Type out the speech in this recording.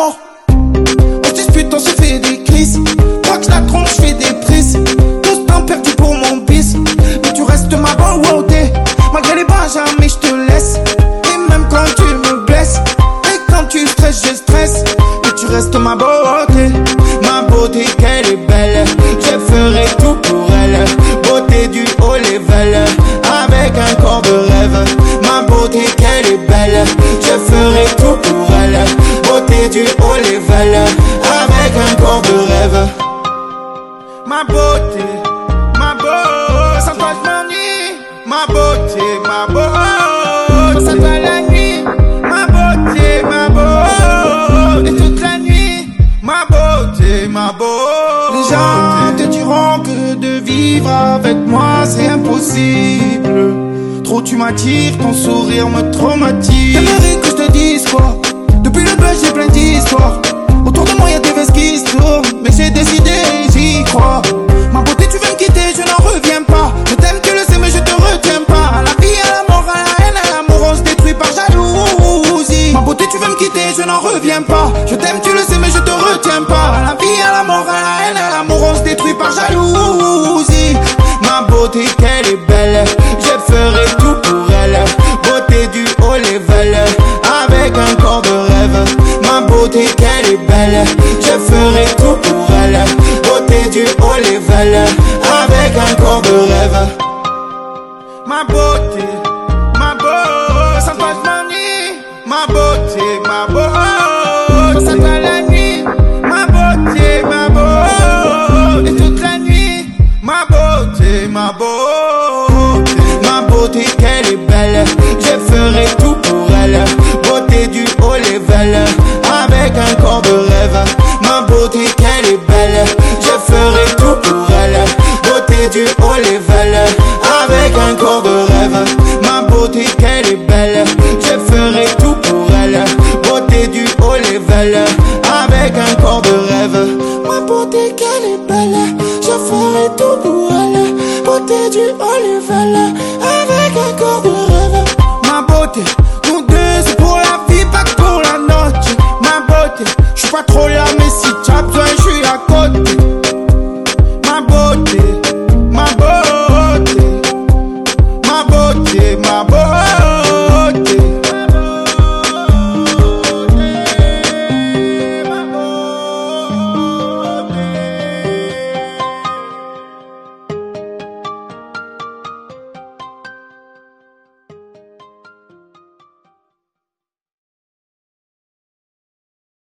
On dispute, on se fait des crises. Crois que la tronche, fait des prises. Tous plein perdu pour mon bis. Mais tu restes ma bonne Malgré les bas, jamais je te laisse. Et même quand tu me blesses. Et quand tu stresses, je stresse. Mais tu restes ma bonne Du haut level, avec un corps de rêve. Ma beauté, ma beauté, sans toi je m'ennuie. Ma beauté, ma beauté, sans toi la nuit. Ma beauté, ma beauté, et toute la nuit. Ma beauté, ma beauté. Les gens te diront que de vivre avec moi c'est impossible. Trop tu m'attires, ton sourire me traumatise. Je n'en reviens pas. Je t'aime, tu le sais, mais je te retiens pas. À la vie, à la mort, à la haine, à l'amour, on se détruit par jalousie. Ma beauté, qu'elle est belle, je ferai tout pour elle. Beauté du haut level, avec un corps de rêve. Ma beauté, qu'elle est belle, je ferai tout pour elle. Beauté du haut level, avec un corps de rêve. Ma beauté, je ferai tout pour elle. Beauté du haut level, avec un corps de rêve. Ma beauté, qu'elle est belle, je ferai tout pour elle. Beauté du haut level, avec un corps de rêve. Ma beauté, qu'elle est belle, je ferai tout pour elle. Beauté du haut level, avec un corps de rêve. Ma beauté, qu'elle est belle, je ferai tout pour elle. Beauté du haut Take my boy.